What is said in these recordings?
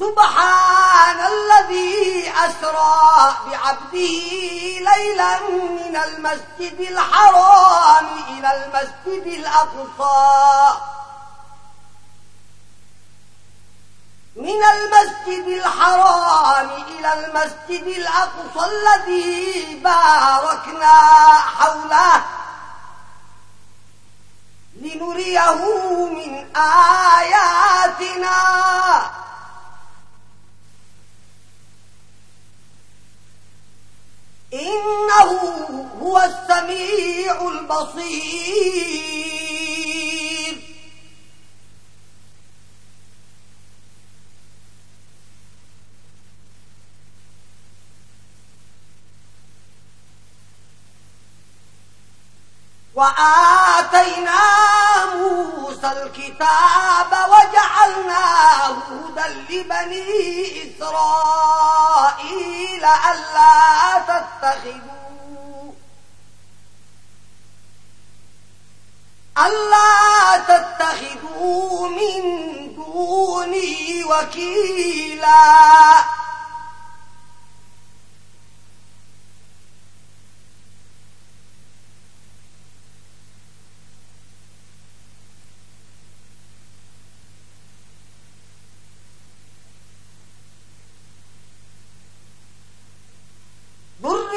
سبحان الذي أسرى بعبده ليلا من المسجد الحرام إلى المسجد الأقصى. من المسجد الحرام إلى المسجد الأقصى الذي باركنا حوله. لنريه من آياتنا. إنه هو السميع البصير. وآتينا موسى الكتاب وجعلناه هدى لبني إسرائيل ألا تتخذوا ألا تتخذوا من دوني وكيلاً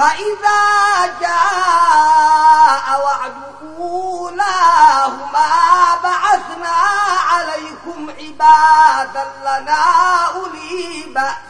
فإذا جاء وعد أولاهما بعثنا عليكم عبادا لنا أولي بأس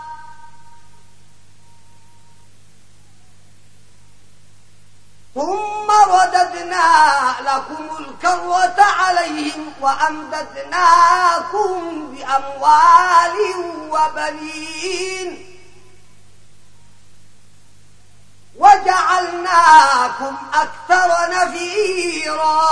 ثم رددنا لكم الكروة عليهم وأمددناكم بأموال وبنين وجعلناكم أكثر نفيراً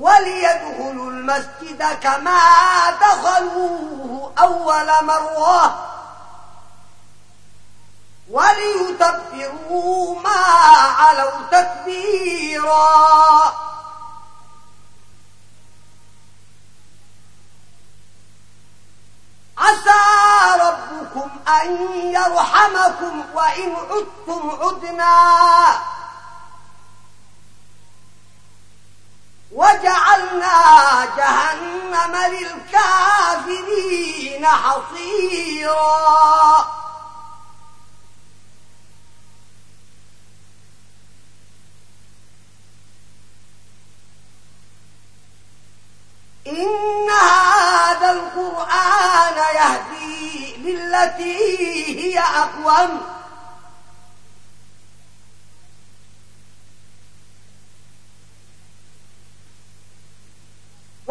وليدخلوا المسجد كما دخلوه أول مرة وليتبروا ما علوا تكبيرا. عسى ربكم أن يرحمكم وإن عدتم عدنا. وجعلنا جهنم للكافرين حصيرا إن هذا القرآن يهدي للتي هي أقوم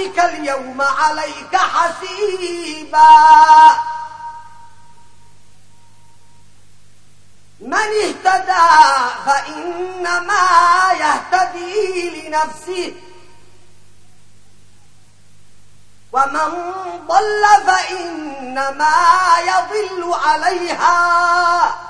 بنفسك اليوم عليك حسيبا. من اهتدى فإنما يهتدي لنفسه. ومن ضل فإنما يضل عليها.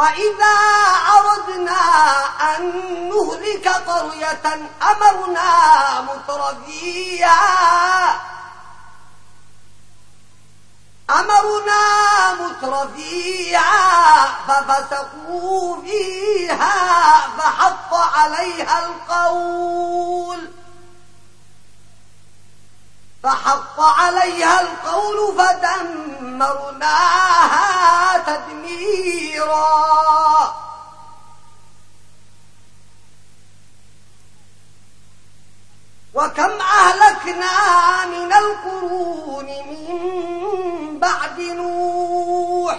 وإذا أردنا أن نهلك قرية أمرنا مترفيها أمرنا مترفيها ففسقوا فيها فحط عليها القول فحق عليها القول فدمرناها تدميرا. وكم أهلكنا من القرون من بعد نوح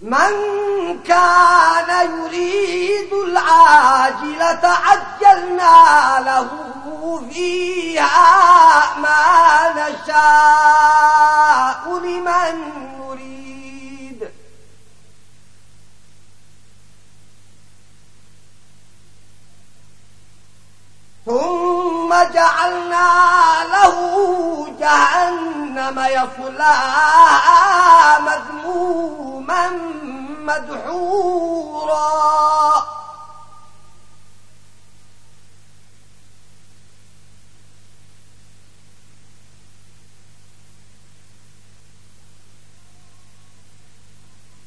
من كان يريد العاجلة عجلنا له فيها ما نشاء لمن نريد ثم جعلنا له جهنم يصلاها مذموما مدحورا.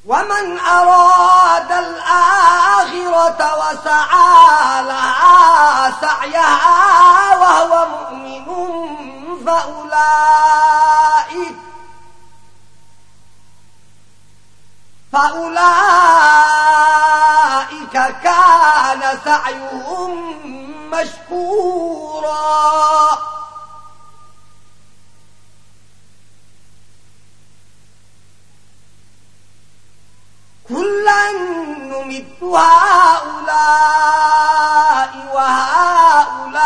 ومن أراد الآخرة وسعى لها سعيها وهو مؤمن فأولئك فأولئك كان سعيهم مشكورا كلا نمد هؤلاء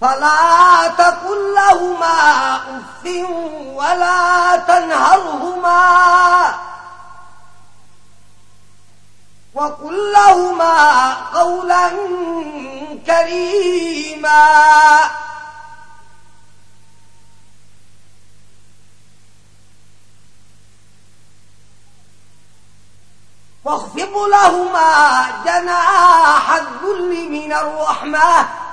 فلا تقل لهما أف ولا تنهرهما وقل لهما قولا كريما واخفض لهما جناح الذل من الرحمة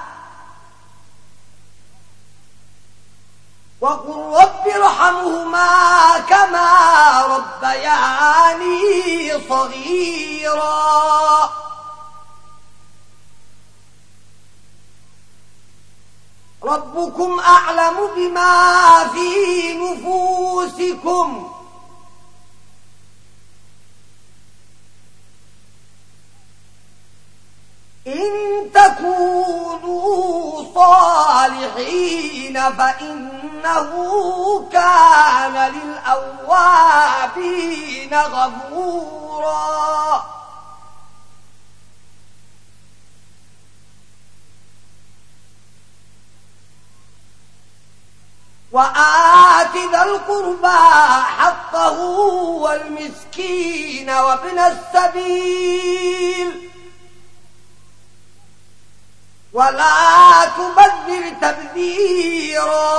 وقل رب ارحمهما كما ربياني صغيرا. ربكم أعلم بما في نفوسكم. إن تكونوا صالحين فإن فإنه كان للأوابين غفورا. وآت ذا القربى حقه والمسكين وابن السبيل. ولا تبذر تبذيرا.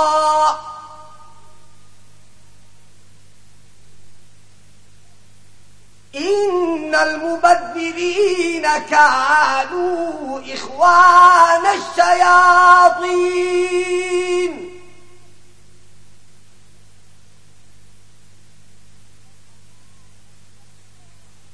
إن المبذرين كانوا إخوان الشياطين.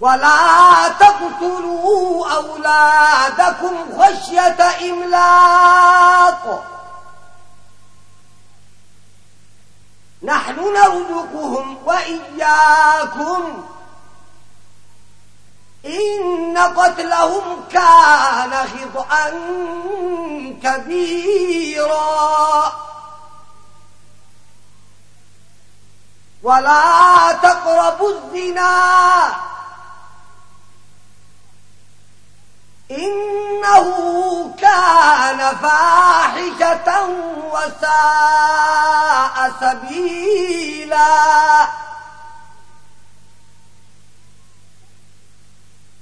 ولا تقتلوا أولادكم خشية إملاق. نحن نرزقهم وإياكم. إن قتلهم كان خطأا كبيرا. ولا تقربوا الزنا. إنه كان فاحشة وساء سبيلاً.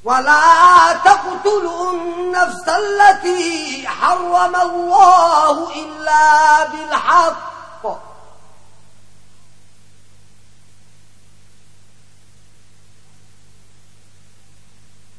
ولا تقتلوا النفس التي حرم الله إلا بالحق.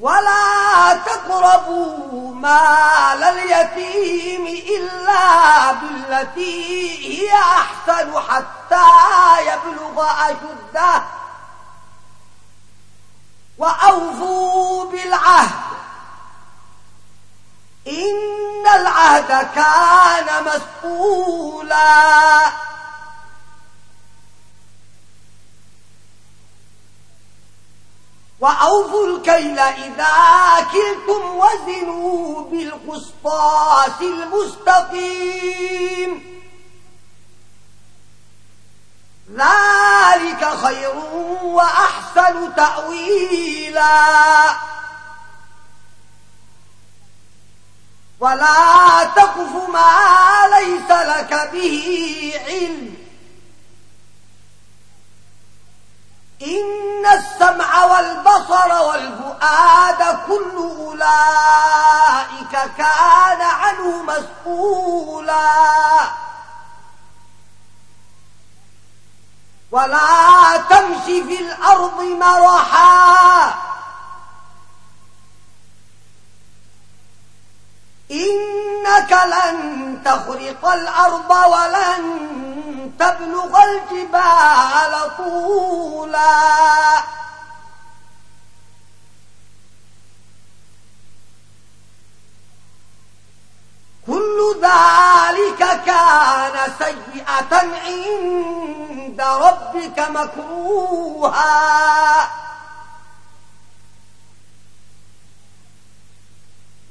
ولا تقربوا مال اليتيم إلا بالتي هي أحسن حتى يبلغ أشده وأوفوا بالعهد إن العهد كان مسؤولا وأوفوا الكيل إذا كلتم وزنوا بالقسطاس المستقيم. ذلك خير وأحسن تأويلاً. ولا تقف ما ليس لك به علم. إن السمع والبصر والفؤاد كل أولئك كان عنه مسؤولا. ولا تمشي في الأرض مرحا. إنك لن تخرق الأرض ولن تبلغ الجبال طولا. كل ذلك كان سيئة عند ربك مكروها.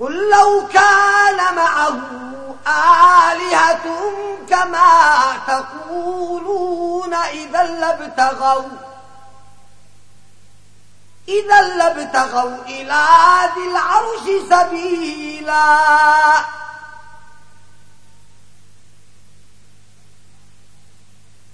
قل لو كان معه آلهة كما تقولون إذا لابتغوا إذا لابتغوا إلى ذي العرش سبيلا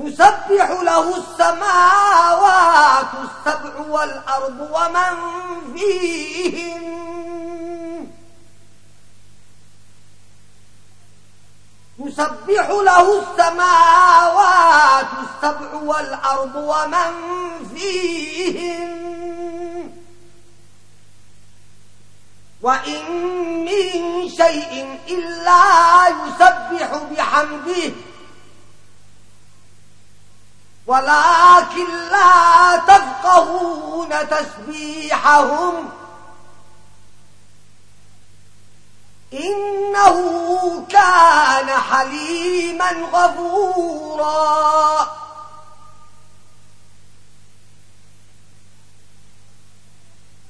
تسبح له السماوات السبع والأرض ومن فيهن. تسبح له السماوات السبع والأرض ومن فيهن. وإن من شيء إلا يسبح بحمده ولكن لا تفقهون تسبيحهم. إنه كان حليما غفورا.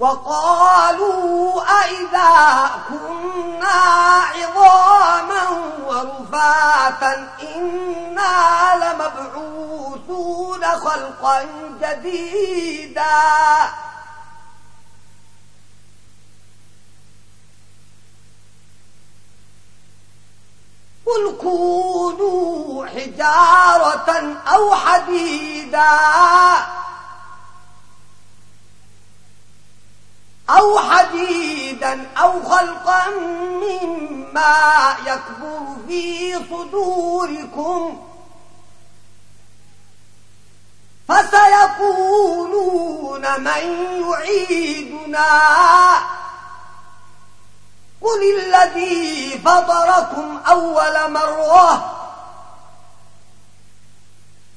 وقالوا أئذا كنا عظاما ورفاتا إنا لمبعوثون خلقا جديدا. قل كونوا حجارة أو حديدا. أو حديدا أو خلقا مما يكبر في صدوركم فسيقولون من يعيدنا قل الذي فضركم أول مرة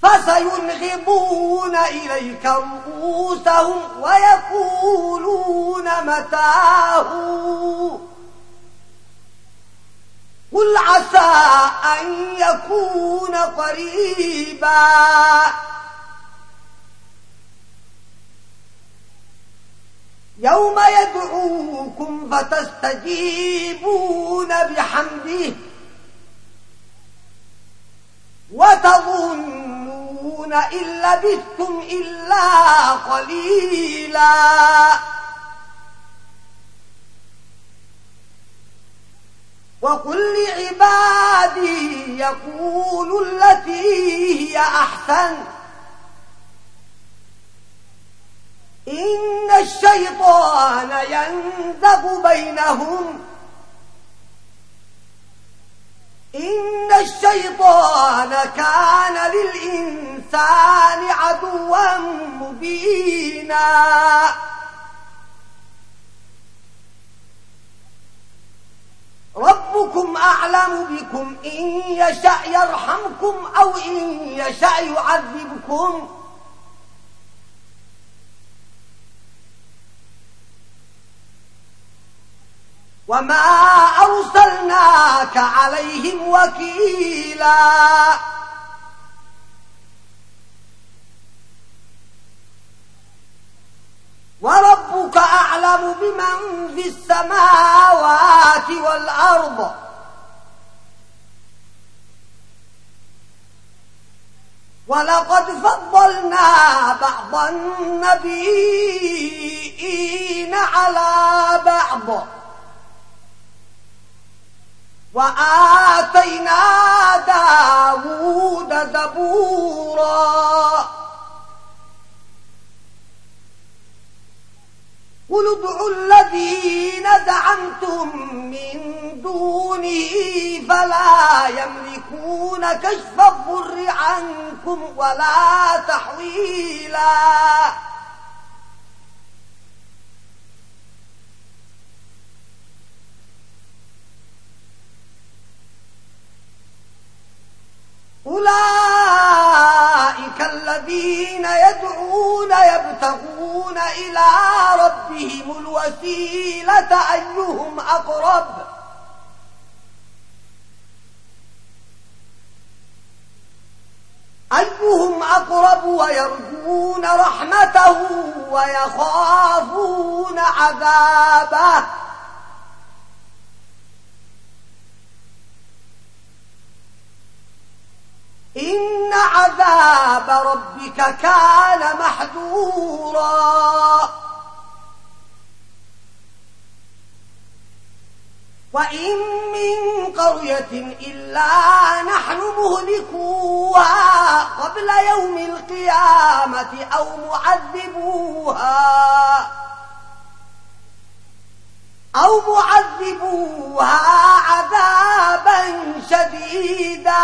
فسينغضون إليك رؤوسهم ويقولون متاه. قل عسى أن يكون قريبا. يوم يدعوكم فتستجيبون بحمده. وتظنون إن لبثتم إلا قليلا. وقل لعبادي يقول التي هي أحسن. إن الشيطان ينزغ بينهم إن الشيطان كان للإنسان عدوا مبينا. ربكم أعلم بكم إن يشاء يرحمكم أو إن يشاء يعذبكم. وما أرسلناك عليهم وكيلا وربك أعلم بمن في السماوات والأرض ولقد فضلنا بعض النبيين على بعض وآتينا داود زبورا. قل ادعوا الذين زعمتم من دونه فلا يملكون كشف الضر عنكم ولا تحويلا. أولئك الذين يدعون يبتغون إلى ربهم الوسيلة أيهم أقرب. أيهم أقرب ويرجون رحمته ويخافون عذابه. إن عذاب ربك كان محذورا. وإن من قرية إلا نحن مهلكوها قبل يوم القيامة أو معذبوها. أو معذبوها عذابا شديدا.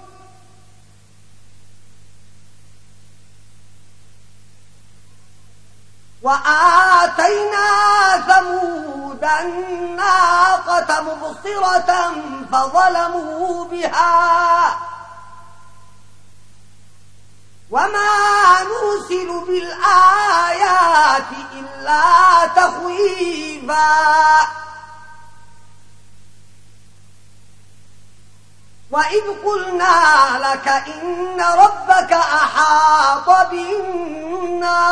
وآتينا ثمود الناقة مبصرة فظلموا بها. وما نرسل بالآيات إلا تخويفا. وإذ قلنا لك إن ربك أحاط بالناس.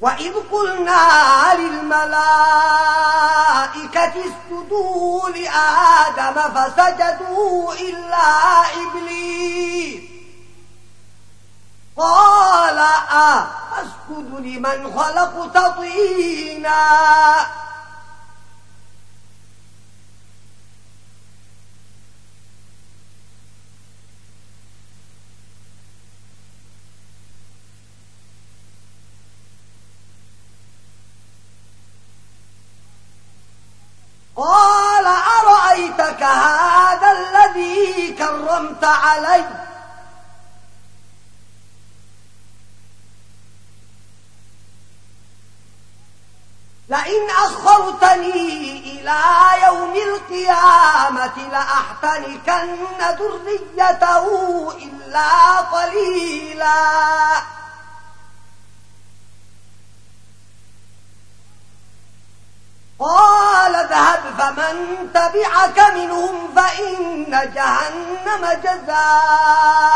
وإذ قلنا للملائكة اسجدوا لآدم فسجدوا إلا إبليس قال أسجد لمن خلقت طينا قال أرأيتك هذا الذي أنعمت علي لئن أخرتني إلى يوم القيامة لأحتنكن ذريته إلا قليلاً. قال ذهب فمن تبعك منهم فإن جهنم جزاؤكم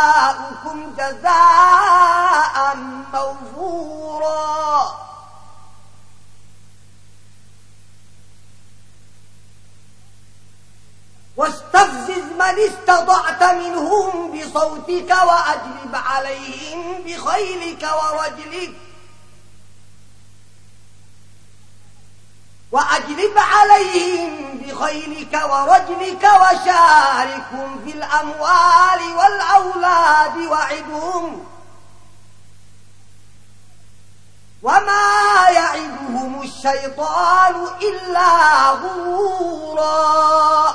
جزاء موفورا. واستفزز من استضعت منهم بصوتك وأجلب عليهم بخيلك ورجلك وأجلب عليهم بخيلك ورجلك وشاركهم في الأموال والأولاد وعدهم وما يعدهم الشيطان إلا غرورا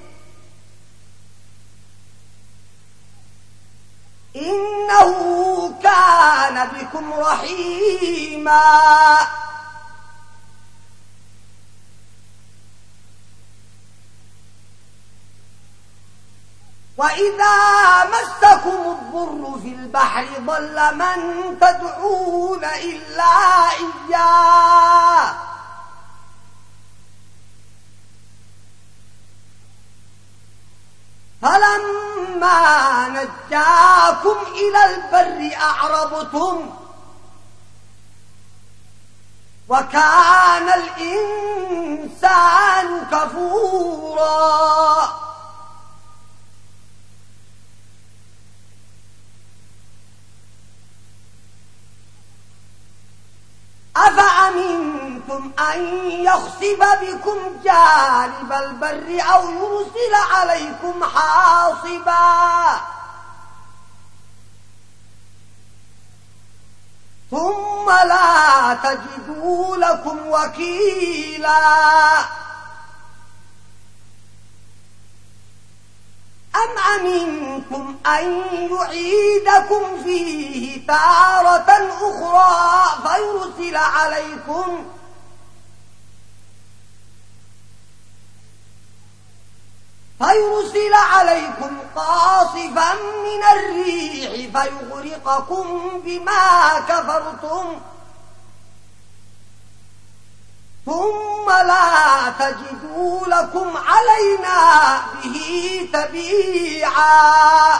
إنه كان بكم رحيما. وإذا مسكم الضر في البحر ضل من تدعون إلا إياه. فلما نجاكم إلى البر أعرضتم وكان الإنسان كفورا أفأمنتم أن يخصب بكم جانب البر أو يرسل عليكم حاصبا. ثم لا تجدوا لكم وكيلا. أم أمنتم أن يعيدكم فيه تارة أخرى فيرسل عليكم حاصبا فيرسل عليكم قاصفا من الريح فيغرقكم بما كفرتم ثم لا تجدوا لكم علينا به تبيعا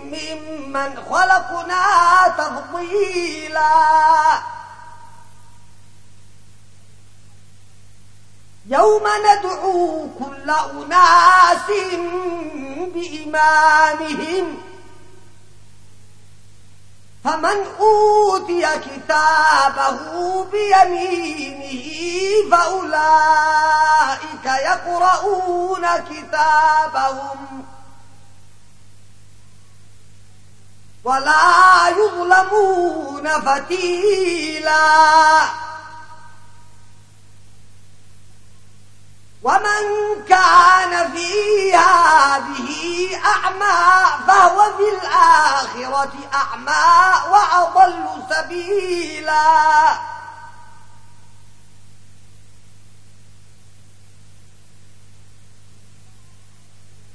ممن خلقنا تفضيلا. يوم ندعو كل أناس بإمامهم. فمن أوتي كتابه بيمينه فأولئك يقرؤون كتابهم. ولا يظلمون فتيلا. ومن كان في هذه أعمى فهو في الآخرة أعمى وأضل سبيلا.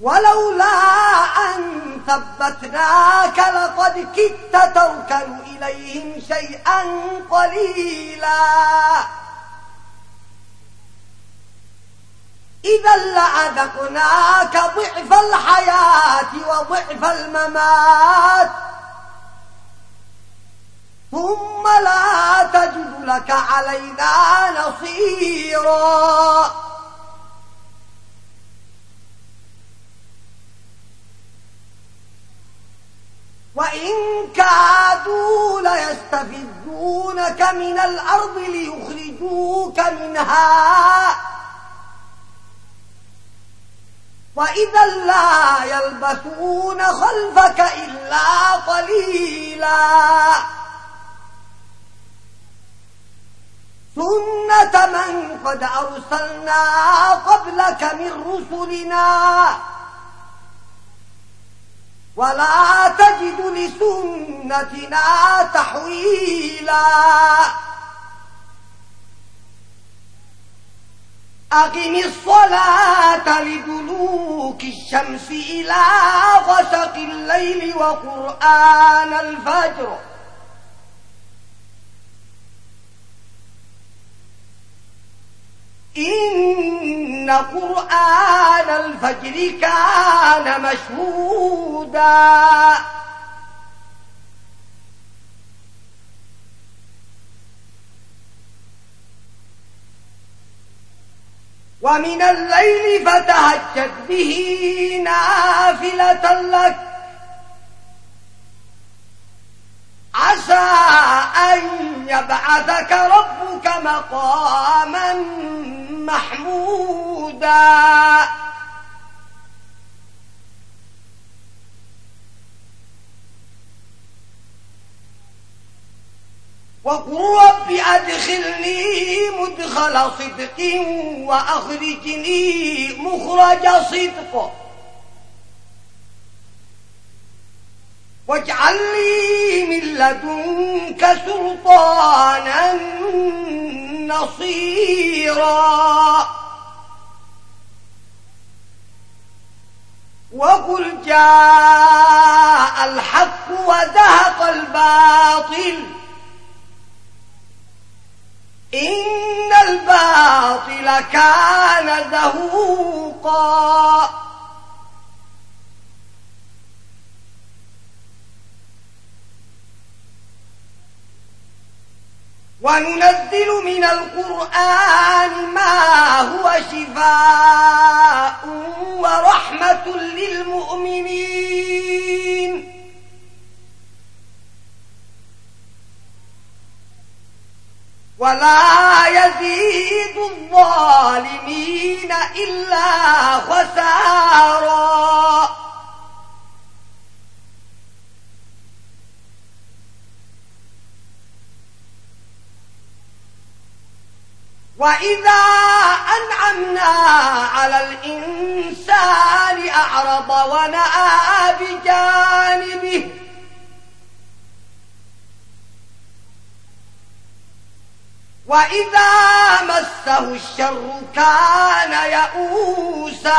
ولولا أن ثبتناك لقد كدت تركن إليهم شيئا قليلا. إذا لأذقناك ضعف الحياة وضعف الممات. ثم لا تجد لك علينا نصيرا. وإن كادوا ليستفدونك من الأرض ليخرجوك منها وإذا لا يلبثون خلفك إلا قليلا سنة من قد أرسلنا قبلك من رسلنا ولا تجد لسنتنا تحويلا. أقم الصلاة لدلوك الشمس إلى غسق الليل وقرآن الفجر. إن قرآن الفجر كان مشهوداً. ومن الليل فتهجد به نافلة لك. عسى أن يبعثك ربك مقاما محمودا. وقل رب أدخلني مدخل صدق وأخرجني مخرج صدق. واجعل لي من لدنك سلطانا نصيرا. وقل جاء الحق وذهق الباطل. إن الباطل كان ذهوقا وننزل من القرآن ما هو شفاء ورحمة للمؤمنين. ولا يزيد الظالمين إلا خساراً. وَإِذَا أَنْعَمْنَا عَلَى الْإِنْسَانِ أَعْرَضَ ونأى بِجَانِبِهِ وَإِذَا مَسَّهُ الشَّرُّ كَانَ يئوسا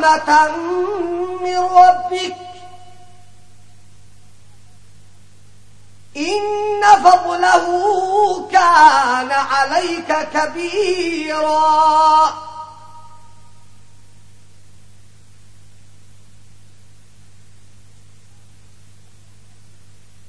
رحمة من ربك. إن فضله كان عليك كبيراً.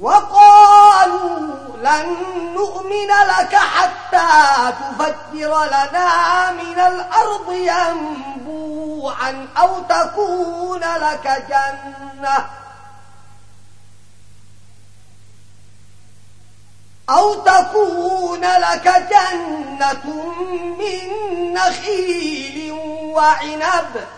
وقالوا لن نؤمن لك حتى تفجر لنا من الأرض ينبوعا أو تكون لك جنة أو تكون لك جنة من نخيل وعنب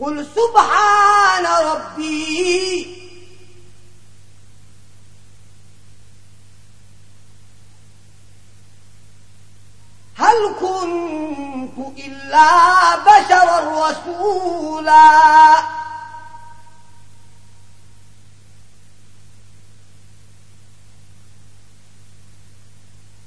قل سبحان ربي هل كنت إلا بشرا رسولا؟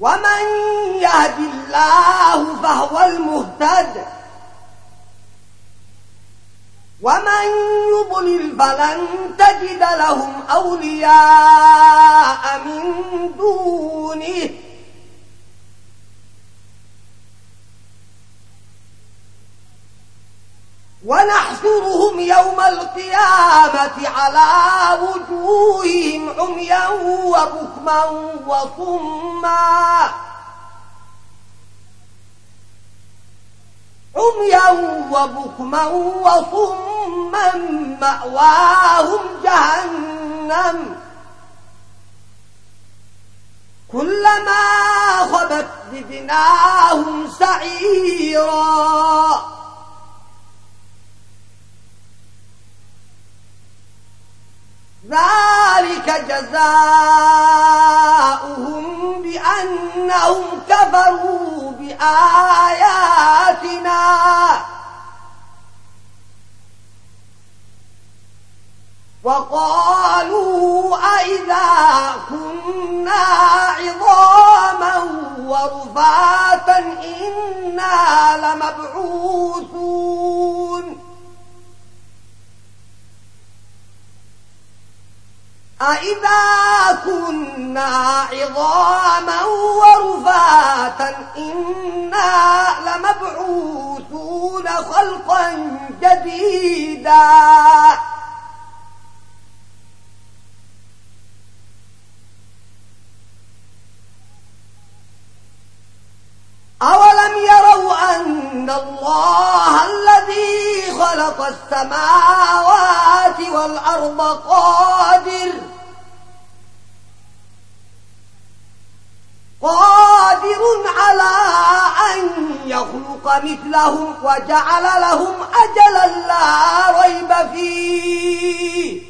ومن يهد الله فهو المهتد ومن يضلل فلن تجد لهم أولياء من دونه ونحشرهم يوم القيامة على وجوههم عميا وبكما وصما. عميا وبكما وصما مأواهم جهنم. كلما خبت زدناهم سعيرا. ذلك جزاؤهم بأنهم كفروا بآياتنا وقالوا أئذا كنا عظاما ورفاتا إنا لمبعوثون أَإِذَا كُنَّا عِظَامًا وَرُفَاتًا إِنَّا لَمَبْعُوثُونَ خَلْقًا جَدِيدًا أولم يروا أن الله الذي خلق السماوات والأرض قادر قادر على أن يخلق مثلهم وجعل لهم أجلا لا ريب فيه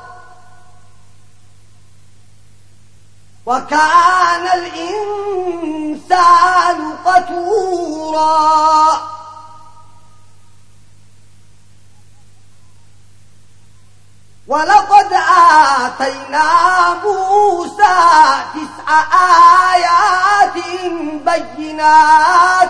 وكان الإنسان قتورا. ولقد آتينا موسى تسع آيات بينات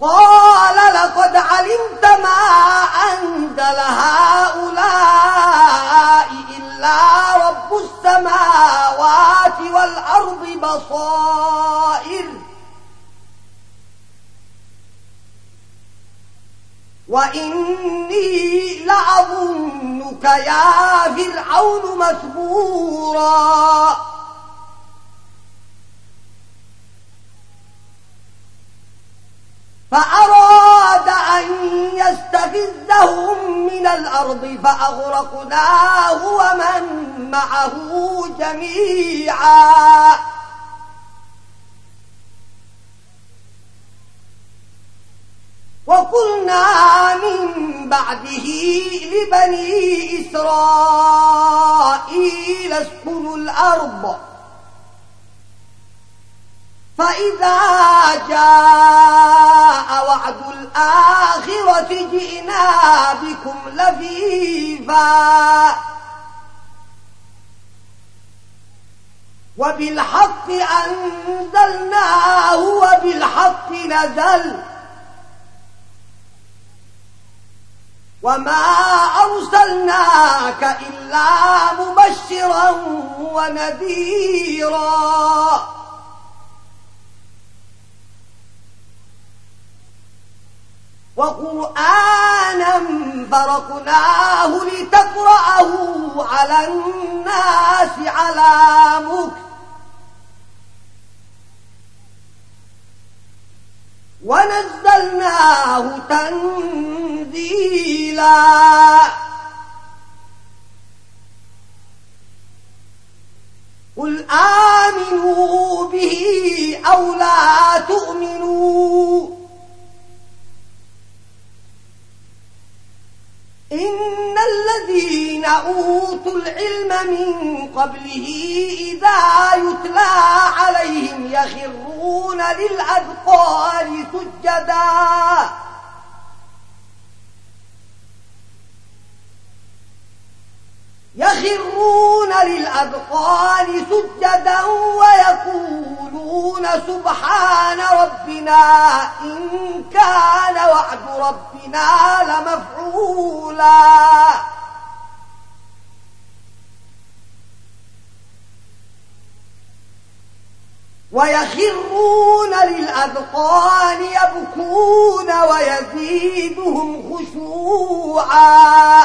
قال لقد علمت ما أنزل هؤلاء إلا رب السماوات والأرض بصائر. وإني لأظنك يا فرعون مسبورا. فأراد أن يستفزهم من الأرض فأغرقناه ومن معه جميعا. وقلنا من بعده لبني إسرائيل اسكنوا الأرض. فإذا جاء وعد الآخرة جئنا بكم لفيفا وبالحق أنزلناه وبالحق نزل وما أرسلناك إلا مبشرا ونذيرا وقرآنا فرقناه لتقرأه على الناس على مكت ونزلناه تنزيلا. قل آمنوا به أو لا تؤمنوا. إن الذين أوتوا العلم من قبله إذا يتلى عليهم يخرون للأذقان سجدا يخرون للأذقان سجدا ويقولون سبحان ربنا إن كان وعد ربنا لمفعول لمفعولا ويخرون للأذقان يبكون ويزيدهم خشوعا۔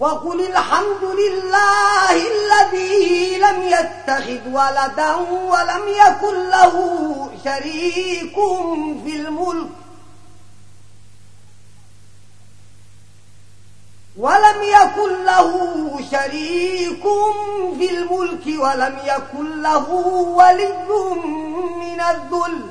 وقل الحمد لله الذي لم يتخذ ولدا ولم يكن له شريك في الملك ولم يكن له شريك في الملك ولم يكن له ولي من الذل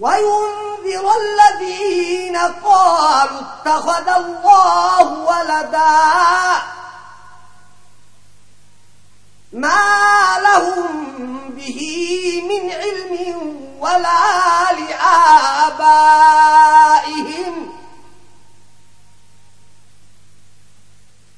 وينذر الذين قالوا اتخذ الله ولدا ما لهم به من علم ولا لآبائهم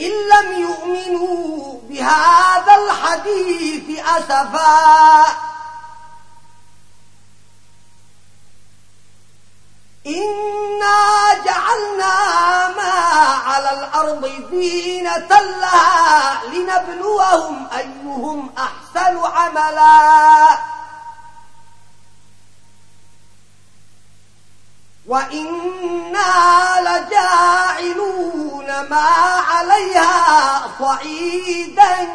إن لم يؤمنوا بهذا الحديث أسفا. إنا جعلنا ما على الأرض زينة لها لنبلوهم أيهم أحسن عملاً. وإنا لجاعلون ما عليها صعيدا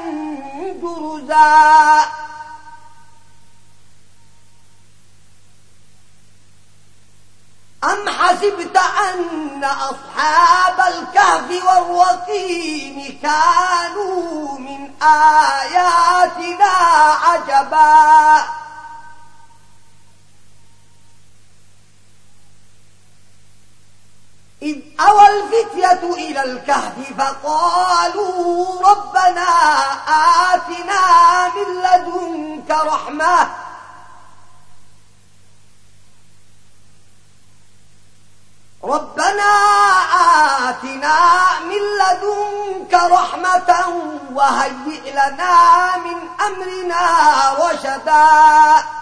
جرزا أم حسبت أن أصحاب الكهف والرقيم كانوا من آياتنا عجبا إذ أوى الفتية إلى الكهف فقالوا ربنا آتنا من لدنك رحمة ربنا آتنا من لدنك رحمة وهيئ لنا من أمرنا رشداً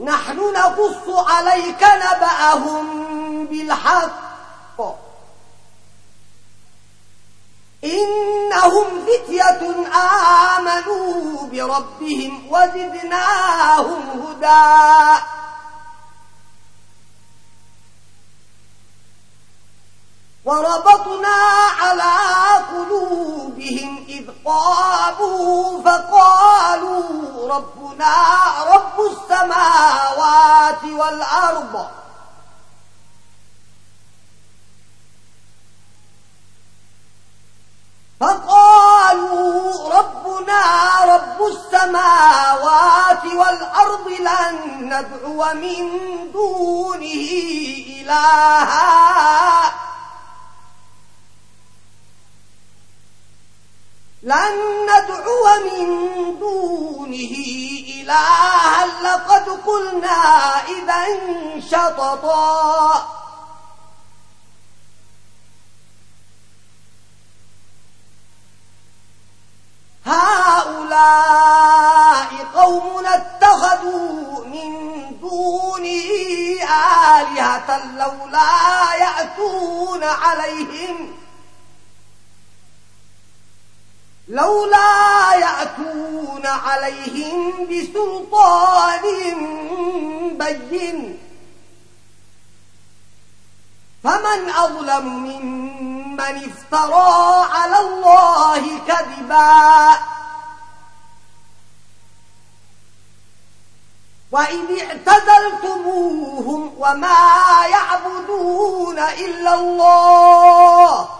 نحن نقص عليك نبأهم بالحق. إنهم فتية آمنوا بربهم وزدناهم هدى. وربطنا على قلوبهم إذ قاموا فقالوا ربنا رب السماوات والأرض. فقالوا ربنا رب السماوات والأرض لن ندعو من دونه إلها. لن ندعو من دونه إلها لقد قلنا إذا شططا. هؤلاء قوم اتخذوا من دونه آلهة لولا يأتون عليهم لولا يأتون عليهم بسلطان بين. فمن أظلم ممن افترى على الله كذبا. وإذ اعتزلتموهم وما يعبدون إلا الله.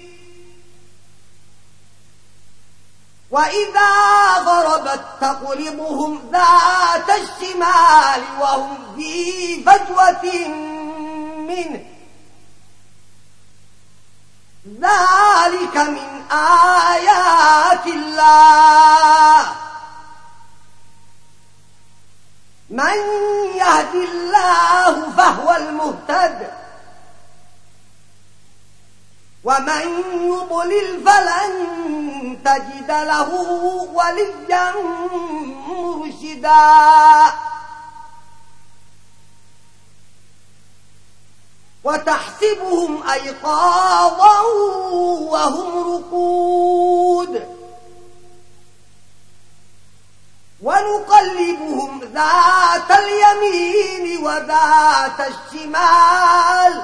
وإذا غربت تقلبهم ذات الشمال وهم في فجوة منه ذلك من آيات الله من يهد الله فهو المهتد ومن يضلل فلن تجد له وليا مرشدا وتحسبهم أيقاظا وهم رقود ونقلبهم ذات اليمين وذات الشمال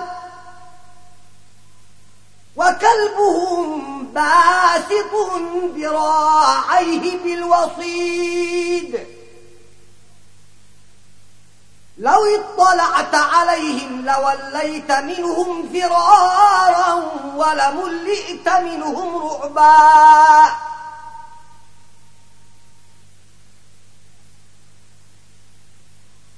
وكلبهم باسط براعيه بالوصيد. لو اطلعت عليهم لوليت منهم فرارا ولملئت منهم رعبا.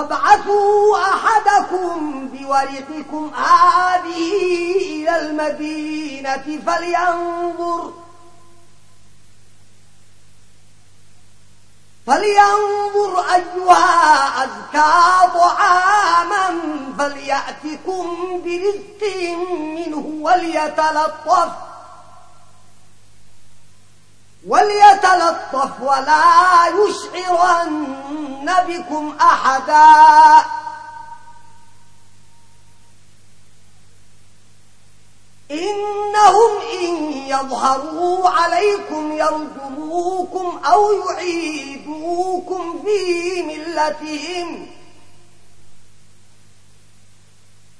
ابعثوا أحدكم بورقكم هذه إلى المدينة فلينظر فلينظر أيها أذكى طعاما فليأتكم برزق منه وليتلطف وليتلطف ولا يشعرن بكم أحدا. إنهم إن يظهروا عليكم يرجموكم أو يعيدوكم في ملتهم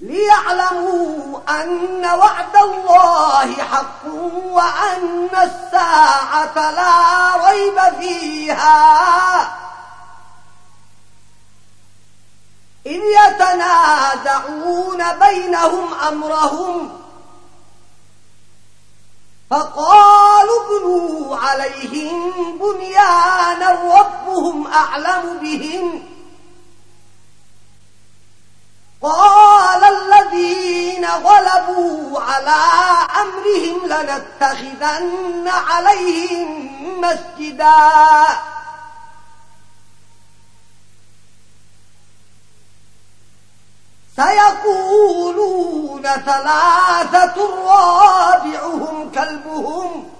ليعلموا أن وعد الله حق وأن الساعة لا ريب فيها إذ يتنازعون بينهم أمرهم فقالوا ابنوا عليهم بنيانا ربهم أعلم بهم قال الذين غلبوا على أمرهم لنتخذن عليهم مسجدا. سيقولون ثلاثة رابعهم كلبهم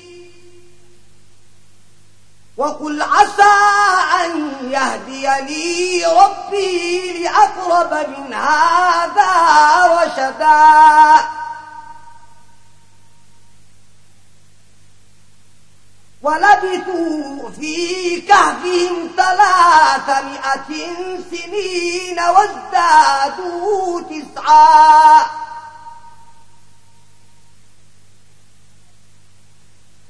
وقل عسى أن يهديني ربي لأقرب من هذا رشدا. ولبثوا في كهفهم ثلاثمائة سنين وازدادوا تسعا.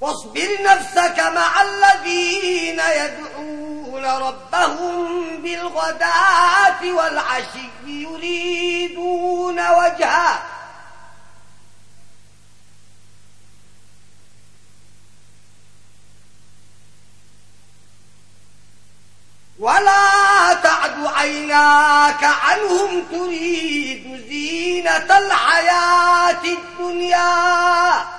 واصبر نفسك مع الذين يدعون ربهم بالغداة والعشي يريدون وجهه. ولا تعد عيناك عنهم تريد زينة الحياة الدنيا.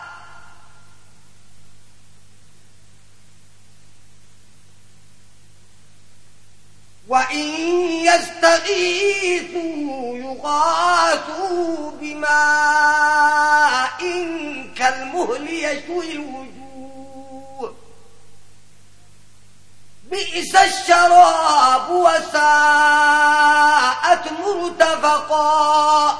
وإن يستغيثوا يغاثوا بماء كالمهل يشوي الوجوه بئس الشراب وساءت مرتفقا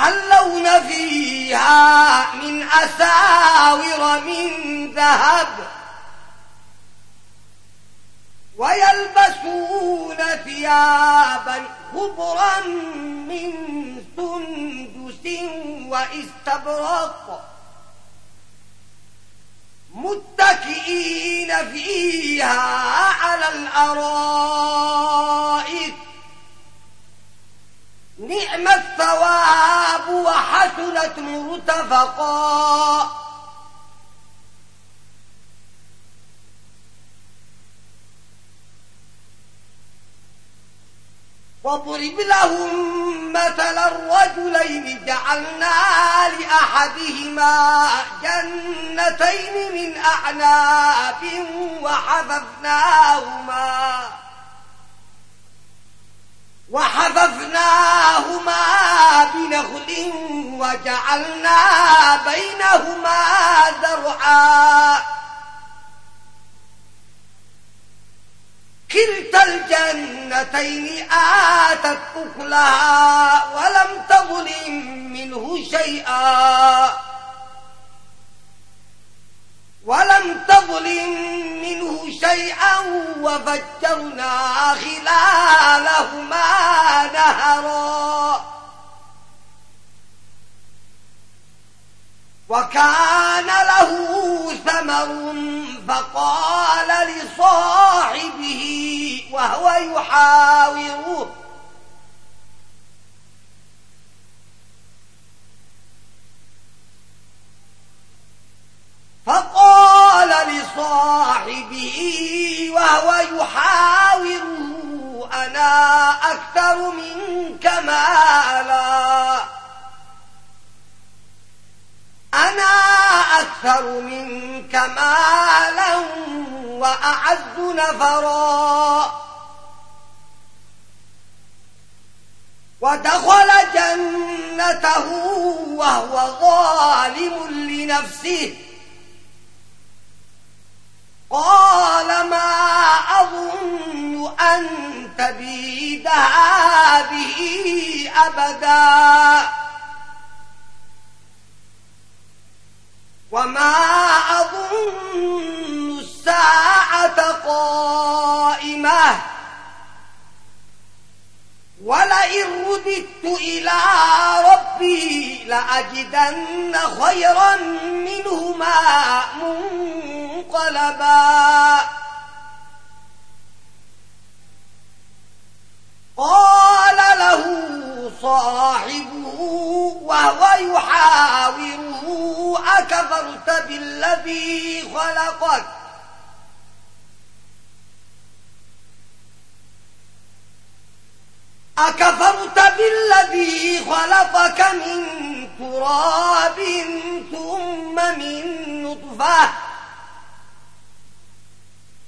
يحلون فيها من أساور من ذهب ويلبسون ثيابا خبرا من سندس وإستبرق متكئين فيها على الأرائك نعم الثواب وحسنت مرتفقا واضرب لهم مثل الرجلين جعلنا لأحدهما جنتين من أعناب وحففناهما وحففناهما بنخل وجعلنا بينهما زرعا كلتا الجنتين آتت أكلها ولم تظلم منه شيئا. ولم تظلم منه شيئا وفجرنا خلالهما نهرا. وكان له ثمر فقال لصاحبه وهو يحاوره فقال لصاحبه وهو يحاوره أنا أكثر منك مالا. أنا أكثر منك مالا وأعز نفرا. ودخل جنته وهو ظالم لنفسه. قال ما أظن أن تبيد هذه أبدا. وما أظن الساعة قائمة. ولئن رددت إلى ربي لأجدن خيرا منهما منقلبا قال له صاحبه وهو يحاوره، أكفرت بالذي خلقك؟ أكفرت بالذي خلقك من تراب ثم من نطفة؟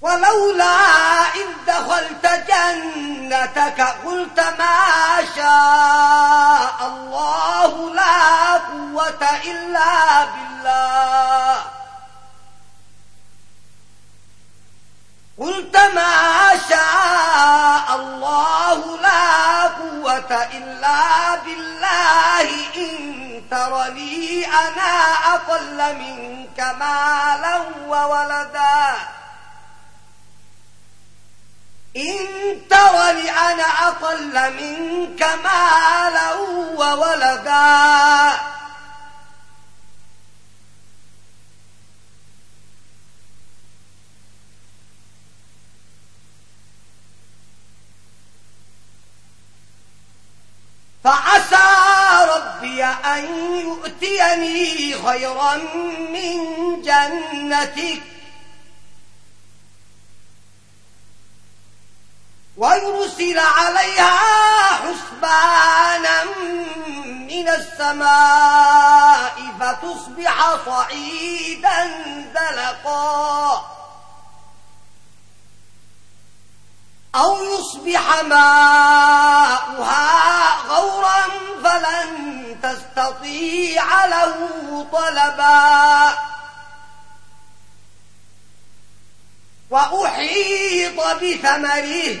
ولولا إذ دخلت جنتك قلت ما شاء الله لا قوة إلا بالله. قلت ما شاء الله لا قوة إلا بالله. إن ترني أنا أقل منك مالا وولدا. إن تولي أنا أقل منك مالا وولدا. فعسى ربي أن يؤتيني خيرا من جنتك. ويرسل عليها حسبانا من السماء فتصبح صعيدا زلقا أو يصبح ماؤها غورا فلن تستطيع له طلبا وأحيط بثمره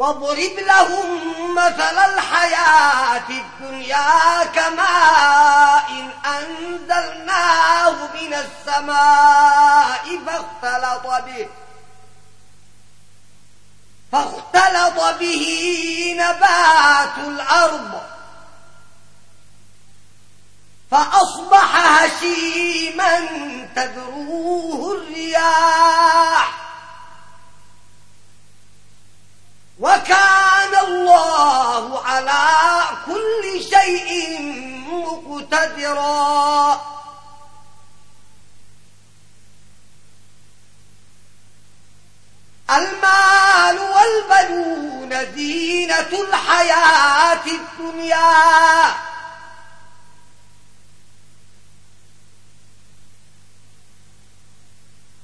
واضرب لهم مثل الحياة الدنيا كماء إن أنزلناه من السماء فاختلط به فاختلط به نبات الأرض فأصبح هشيما تدروه الرياح وكان الله على كل شيء مقتدرا. المال والبنون زينة الحياة الدنيا.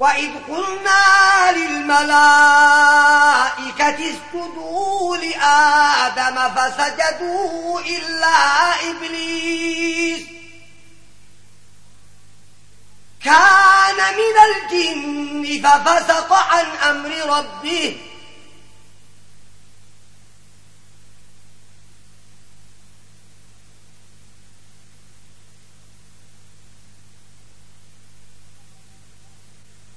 وإذ قلنا للملائكة اسجدوا لآدم فسجدوا إلا إبليس كان من الجن ففسق عن أمر ربه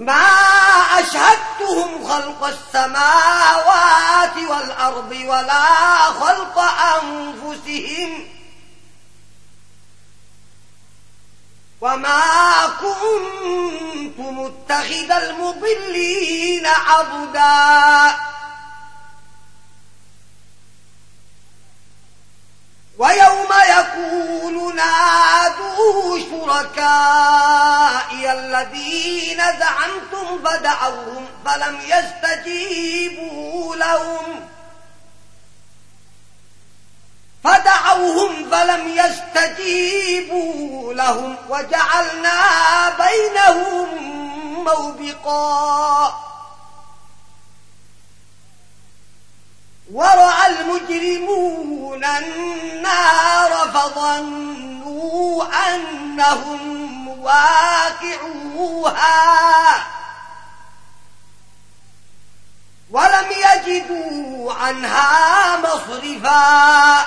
ما أشهدتهم خلق السماوات والأرض ولا خلق أنفسهم وما كنت متخذ المضلين عبداً ويوم يقول نادوا شركائي الذين زعمتم فدعوهم فلم يستجيبوا لهم. فدعوهم فلم يستجيبوا لهم وجعلنا بينهم موبقا. ورأى المجرمون النار فظنوا أنهم واقعوها ولم يجدوا عنها مصرفا.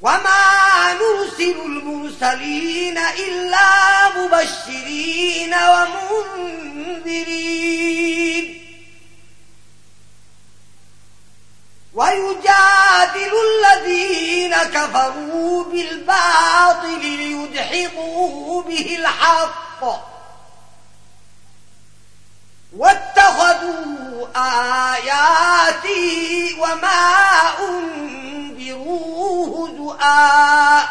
وما نرسل المرسلين إلا مبشرين ومنذرين ويجادل الذين كفروا بالباطل ليدحقوا به الحق واتخذوا آياتي وما أنذروا هدؤا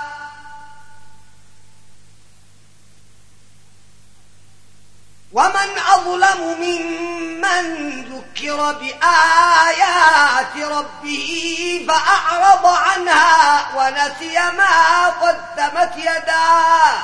ومن أظلم ممن ذكر بآيات ربه فأعرض عنها ونسي ما قدمت يداه.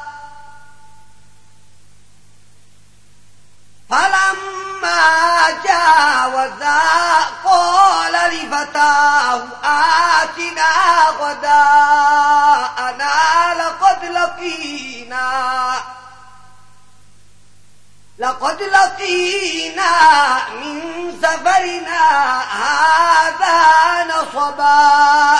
فلما جاوزا قال لفتاه آتنا غداءنا لقد لقينا لقد لقينا من سفرنا هذا نصبا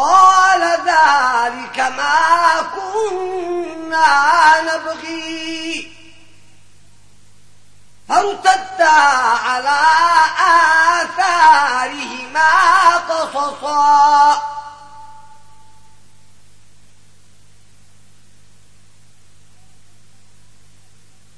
قال ذلك ما كنا نبغي. فارتدى على آثارهما قصصا.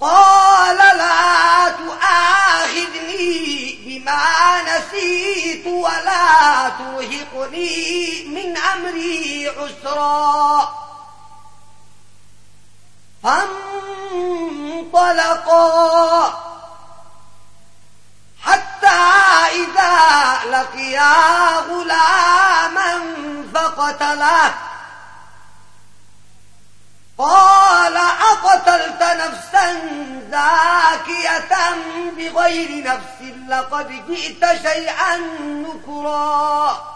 قال لا تؤاخذني بما نسيت ولا ترهقني من أمري عسرا. فانطلقا. حتى إذا لقيا غلاما فقتله. قال أقتلت نفسا زاكية بغير نفس لقد جئت شيئا نكرا.